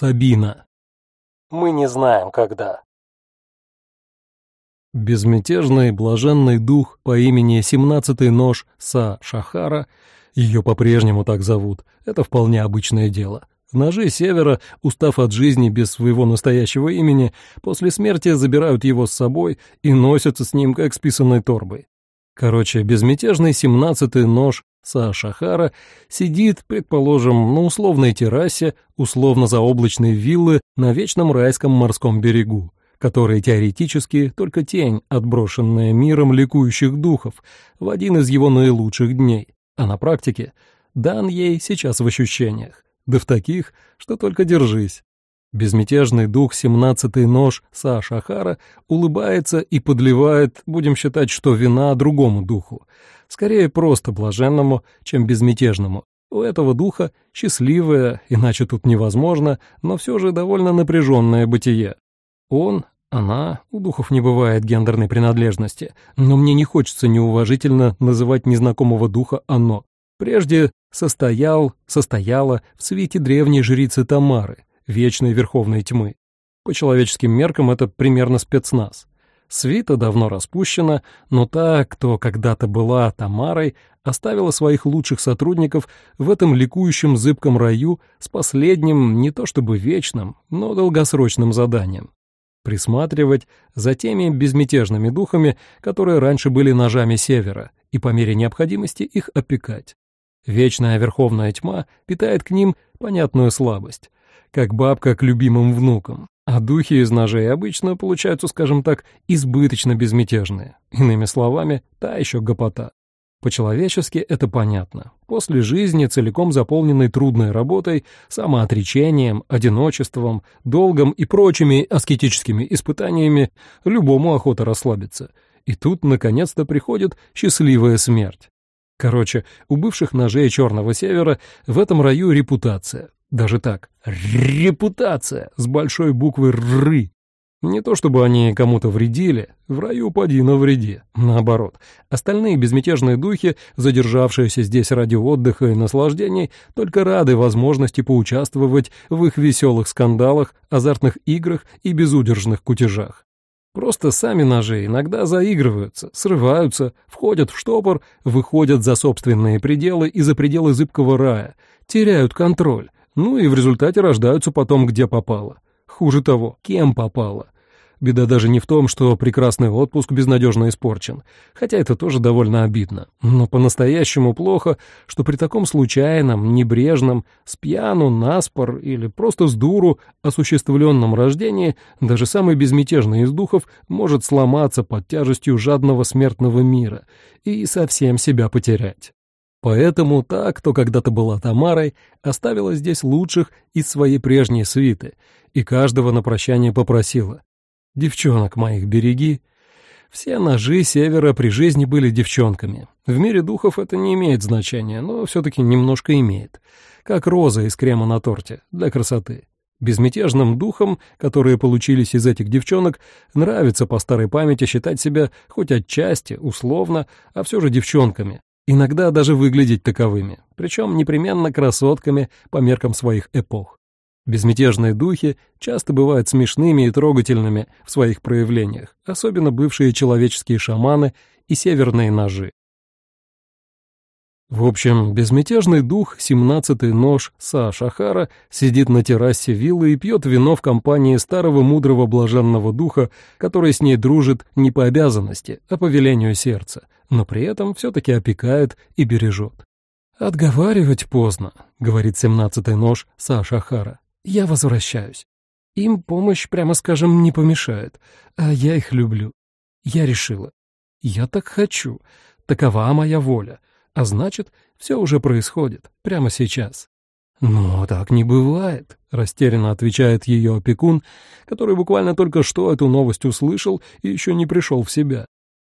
Сабина. Мы не знаем, когда. Безмятежный, блаженный дух по имени Семнадцатый нож Са Шахара, ее по-прежнему так зовут, это вполне обычное дело. Ножи Севера, устав от жизни без своего настоящего имени, после смерти забирают его с собой и носятся с ним, как с писаной торбой. Короче, безмятежный семнадцатый нож Саша Хара сидит, предположим, на условной террасе условно-заоблачной виллы на вечном райском морском берегу, который теоретически только тень, отброшенная миром ликующих духов в один из его наилучших дней, а на практике дан ей сейчас в ощущениях, да в таких, что только держись. Безмятежный дух семнадцатый нож Саша Хара улыбается и подливает, будем считать, что вина другому духу, скорее просто блаженному, чем безмятежному. У этого духа счастливое, иначе тут невозможно, но все же довольно напряженное бытие. Он, она, у духов не бывает гендерной принадлежности, но мне не хочется неуважительно называть незнакомого духа «оно». Прежде состоял, состояла в свете древней жрицы Тамары, вечной верховной тьмы. По человеческим меркам это примерно спецназ. Свита давно распущена, но та, кто когда-то была Тамарой, оставила своих лучших сотрудников в этом ликующем зыбком раю с последним, не то чтобы вечным, но долгосрочным заданием. Присматривать за теми безмятежными духами, которые раньше были ножами севера, и по мере необходимости их опекать. Вечная верховная тьма питает к ним понятную слабость, как бабка к любимым внукам. А духи из ножей обычно получаются, скажем так, избыточно безмятежные. Иными словами, та еще гопота. По-человечески это понятно. После жизни, целиком заполненной трудной работой, самоотречением, одиночеством, долгом и прочими аскетическими испытаниями, любому охота расслабиться. И тут, наконец-то, приходит счастливая смерть. Короче, у бывших ножей Черного Севера в этом раю репутация. Даже так. Репутация с большой буквы «ры». Не то чтобы они кому-то вредили, в раю поди на вреде. Наоборот, остальные безмятежные духи, задержавшиеся здесь ради отдыха и наслаждений, только рады возможности поучаствовать в их веселых скандалах, азартных играх и безудержных кутежах. Просто сами ножи иногда заигрываются, срываются, входят в штопор, выходят за собственные пределы и за пределы зыбкого рая, теряют контроль, ну и в результате рождаются потом где попало. Хуже того, кем попало. Беда даже не в том, что прекрасный отпуск безнадежно испорчен, хотя это тоже довольно обидно. Но по-настоящему плохо, что при таком случайном, небрежном, с пьяну, наспор или просто с дуру осуществленном рождении даже самый безмятежный из духов может сломаться под тяжестью жадного смертного мира и совсем себя потерять. Поэтому та, кто когда-то была Тамарой, оставила здесь лучших из своей прежней свиты и каждого на прощание попросила Девчонок моих береги. Все ножи севера при жизни были девчонками. В мире духов это не имеет значения, но все-таки немножко имеет. Как роза из крема на торте, для красоты. Безмятежным духам, которые получились из этих девчонок, нравится по старой памяти считать себя хоть отчасти, условно, а все же девчонками. Иногда даже выглядеть таковыми, причем непременно красотками по меркам своих эпох. Безмятежные духи часто бывают смешными и трогательными в своих проявлениях, особенно бывшие человеческие шаманы и северные ножи. В общем, безмятежный дух, семнадцатый нож Са Шахара, сидит на террасе виллы и пьет вино в компании старого мудрого блаженного духа, который с ней дружит не по обязанности, а по велению сердца, но при этом все-таки опекает и бережет. «Отговаривать поздно», — говорит семнадцатый нож Са Шахара. Я возвращаюсь. Им помощь, прямо скажем, не помешает, а я их люблю. Я решила. Я так хочу. Такова моя воля. А значит, все уже происходит, прямо сейчас. «Но так не бывает», — растерянно отвечает ее опекун, который буквально только что эту новость услышал и еще не пришел в себя.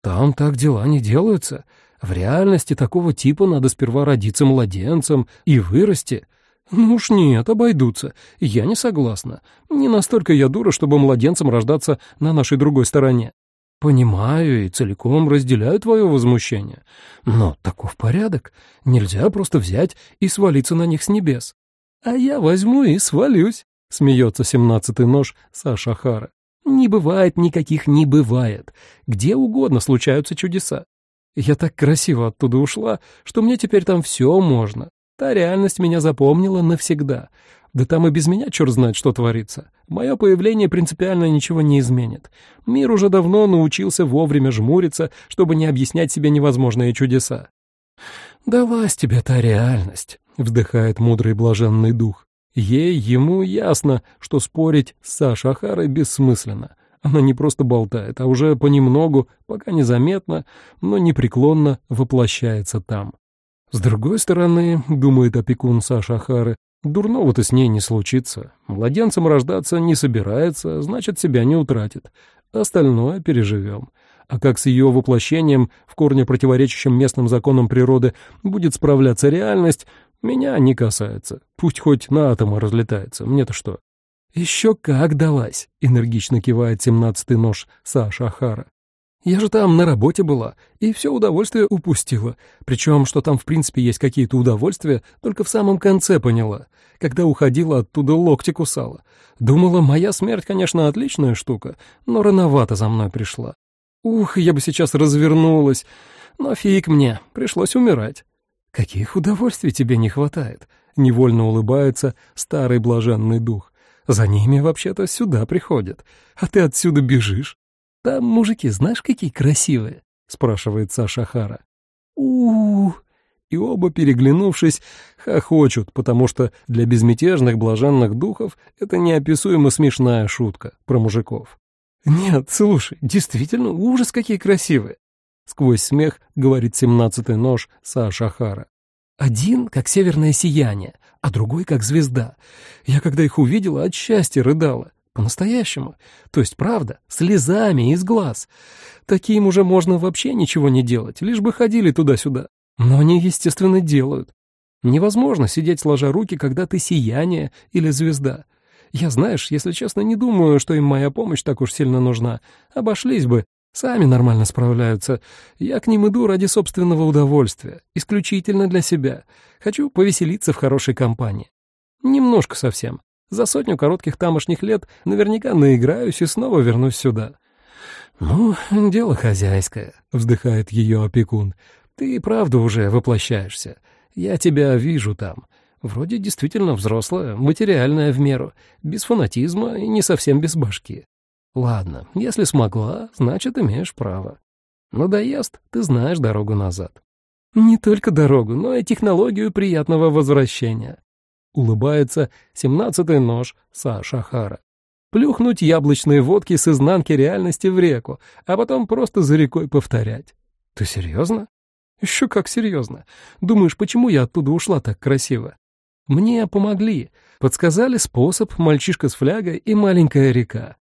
«Там так дела не делаются. В реальности такого типа надо сперва родиться младенцем и вырасти, «Ну уж нет, обойдутся. Я не согласна. Не настолько я дура, чтобы младенцем рождаться на нашей другой стороне. Понимаю и целиком разделяю твое возмущение. Но таков порядок. Нельзя просто взять и свалиться на них с небес. А я возьму и свалюсь. Смеется семнадцатый нож Саша Хара. Не бывает никаких не бывает. Где угодно случаются чудеса. Я так красиво оттуда ушла, что мне теперь там все можно. Та реальность меня запомнила навсегда. Да там и без меня черт знает, что творится. Мое появление принципиально ничего не изменит. Мир уже давно научился вовремя жмуриться, чтобы не объяснять себе невозможные чудеса. «Далась тебе та реальность», — вздыхает мудрый блаженный дух. Ей, ему ясно, что спорить с Сашей Ахарой бессмысленно. Она не просто болтает, а уже понемногу, пока незаметно, но непреклонно воплощается там. С другой стороны, думает опекун Саша Ахары, дурного-то с ней не случится. Младенцем рождаться не собирается, значит, себя не утратит. Остальное переживем. А как с ее воплощением, в корне противоречащим местным законам природы, будет справляться реальность, меня не касается. Пусть хоть на атомы разлетается, мне-то что? «Еще как далась!» — энергично кивает семнадцатый нож Саша Ахара. «Я же там на работе была, и все удовольствие упустила. Причем, что там в принципе есть какие-то удовольствия, только в самом конце поняла. Когда уходила оттуда, локти кусала. Думала, моя смерть, конечно, отличная штука, но рановато за мной пришла. Ух, я бы сейчас развернулась, но фиг мне, пришлось умирать». «Каких удовольствий тебе не хватает?» — невольно улыбается старый блаженный дух. За ними вообще-то сюда приходят, а ты отсюда бежишь. Там мужики, знаешь, какие красивые?» — спрашивает Саша Хара. у, -у, И оба, переглянувшись, хохочут, потому что для безмятежных блаженных духов это неописуемо смешная шутка про мужиков. «Нет, слушай, действительно, ужас какие красивые!» Сквозь смех говорит семнадцатый нож Саша Хара. Один как северное сияние, а другой как звезда. Я, когда их увидела, от счастья рыдала. По-настоящему. То есть, правда, слезами из глаз. Таким уже можно вообще ничего не делать, лишь бы ходили туда-сюда. Но они, естественно, делают. Невозможно сидеть сложа руки, когда ты сияние или звезда. Я, знаешь, если честно, не думаю, что им моя помощь так уж сильно нужна. Обошлись бы, Сами нормально справляются. Я к ним иду ради собственного удовольствия, исключительно для себя. Хочу повеселиться в хорошей компании. Немножко совсем. За сотню коротких тамошних лет наверняка наиграюсь и снова вернусь сюда. «Ну, дело хозяйское», — вздыхает ее опекун. «Ты и правда уже воплощаешься. Я тебя вижу там. Вроде действительно взрослая, материальная в меру, без фанатизма и не совсем без башки. Ладно, если смогла, значит, имеешь право. Надоест, ты знаешь дорогу назад. Не только дорогу, но и технологию приятного возвращения. Улыбается семнадцатый нож Саша Хара. Плюхнуть яблочные водки с изнанки реальности в реку, а потом просто за рекой повторять. Ты серьезно? Еще как серьезно. Думаешь, почему я оттуда ушла так красиво? Мне помогли, подсказали способ мальчишка с флягой и маленькая река.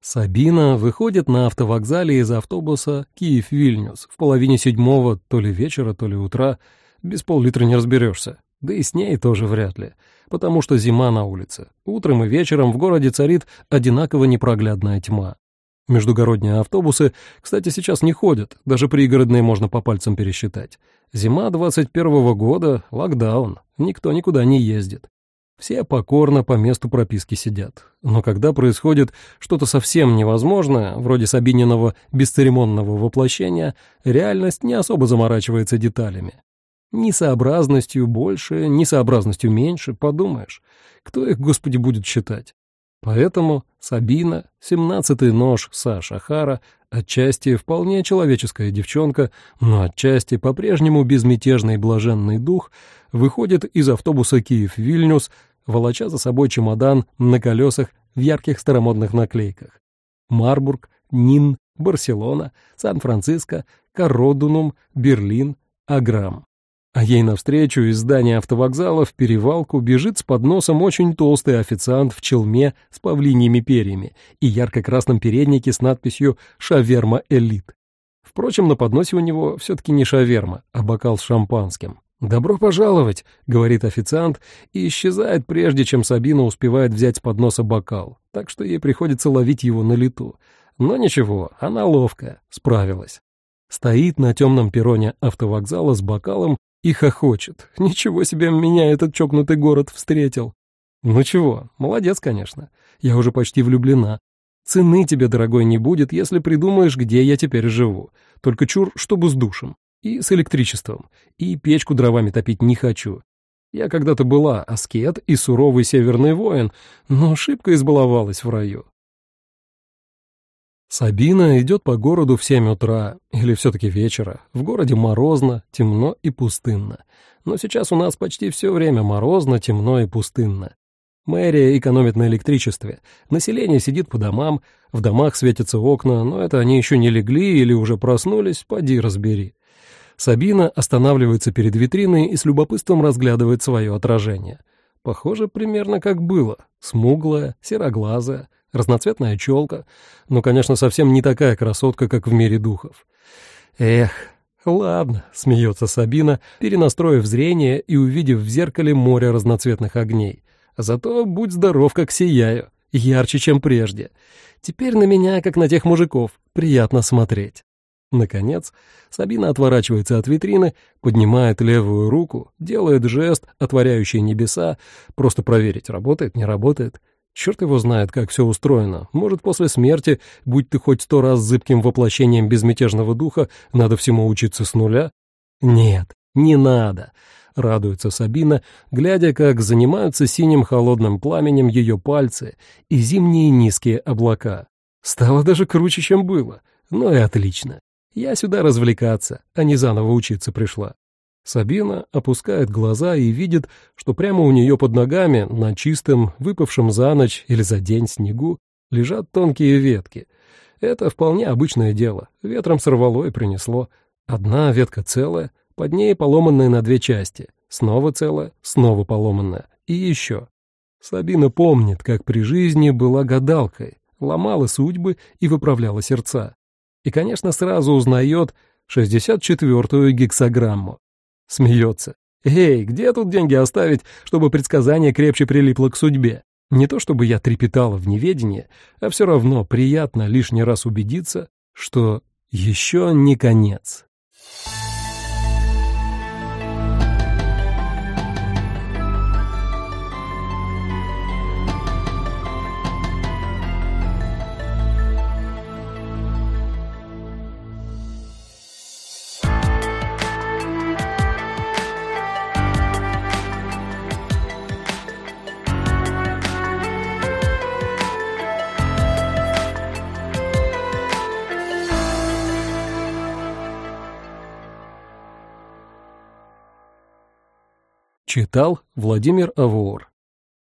Сабина выходит на автовокзале из автобуса Киев-Вильнюс в половине седьмого то ли вечера, то ли утра. Без пол-литра не разберешься. Да и с ней тоже вряд ли, потому что зима на улице. Утром и вечером в городе царит одинаково непроглядная тьма. Междугородние автобусы, кстати, сейчас не ходят, даже пригородные можно по пальцам пересчитать. Зима 21 года, локдаун, никто никуда не ездит. Все покорно по месту прописки сидят. Но когда происходит что-то совсем невозможное, вроде Сабининого бесцеремонного воплощения, реальность не особо заморачивается деталями. Несообразностью больше, несообразностью меньше, подумаешь. Кто их, Господи, будет считать? Поэтому Сабина, семнадцатый нож Саша Хара, отчасти вполне человеческая девчонка, но отчасти по-прежнему безмятежный блаженный дух, выходит из автобуса Киев-Вильнюс волоча за собой чемодан на колесах в ярких старомодных наклейках. Марбург, Нин, Барселона, Сан-Франциско, Кородунум, Берлин, Аграм. А ей навстречу из здания автовокзала в перевалку бежит с подносом очень толстый официант в челме с павлиньими перьями и ярко-красном переднике с надписью «Шаверма Элит». Впрочем, на подносе у него все-таки не шаверма, а бокал с шампанским. «Добро пожаловать», — говорит официант, и исчезает, прежде чем Сабина успевает взять с подноса бокал, так что ей приходится ловить его на лету. Но ничего, она ловкая, справилась. Стоит на темном перроне автовокзала с бокалом И хохочет. Ничего себе меня этот чокнутый город встретил. Ну чего, молодец, конечно. Я уже почти влюблена. Цены тебе, дорогой, не будет, если придумаешь, где я теперь живу. Только чур, чтобы с душем. И с электричеством. И печку дровами топить не хочу. Я когда-то была аскет и суровый северный воин, но шибко избаловалась в раю. Сабина идет по городу в семь утра, или все-таки вечера. В городе морозно, темно и пустынно. Но сейчас у нас почти все время морозно, темно и пустынно. Мэрия экономит на электричестве. Население сидит по домам, в домах светятся окна, но это они еще не легли или уже проснулись, поди разбери. Сабина останавливается перед витриной и с любопытством разглядывает свое отражение. Похоже примерно как было. Смуглая, сероглазая, разноцветная челка. Но, конечно, совсем не такая красотка, как в мире духов. Эх, ладно, смеется Сабина, перенастроив зрение и увидев в зеркале море разноцветных огней. Зато будь здоров, как сияю, ярче, чем прежде. Теперь на меня, как на тех мужиков, приятно смотреть. Наконец, Сабина отворачивается от витрины, поднимает левую руку, делает жест, отворяющий небеса, просто проверить, работает, не работает. Черт его знает, как все устроено. Может, после смерти, будь ты хоть сто раз зыбким воплощением безмятежного духа, надо всему учиться с нуля? Нет, не надо радуется Сабина, глядя, как занимаются синим холодным пламенем ее пальцы и зимние низкие облака. Стало даже круче, чем было. Ну и отлично. Я сюда развлекаться, а не заново учиться пришла. Сабина опускает глаза и видит, что прямо у нее под ногами, на чистом, выпавшем за ночь или за день снегу, лежат тонкие ветки. Это вполне обычное дело. Ветром сорвало и принесло. Одна ветка целая, под ней поломанная на две части. Снова целая, снова поломанная. И еще. Сабина помнит, как при жизни была гадалкой, ломала судьбы и выправляла сердца. И, конечно, сразу узнает 64-ю гексограмму. Смеется. «Эй, где тут деньги оставить, чтобы предсказание крепче прилипло к судьбе?» Не то чтобы я трепетала в неведении, а все равно приятно лишний раз убедиться, что еще не конец. Читал Владимир Авуор